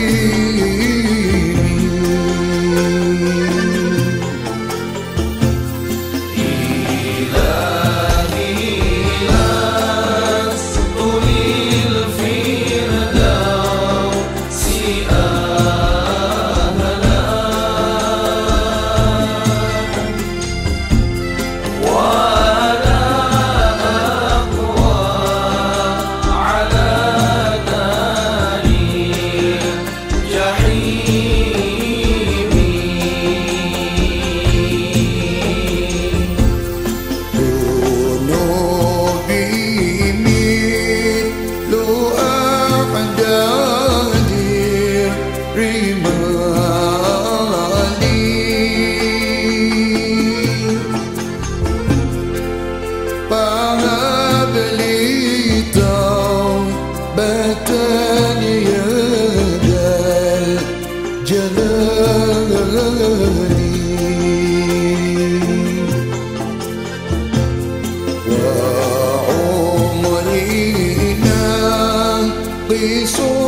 You. Jesús.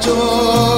cho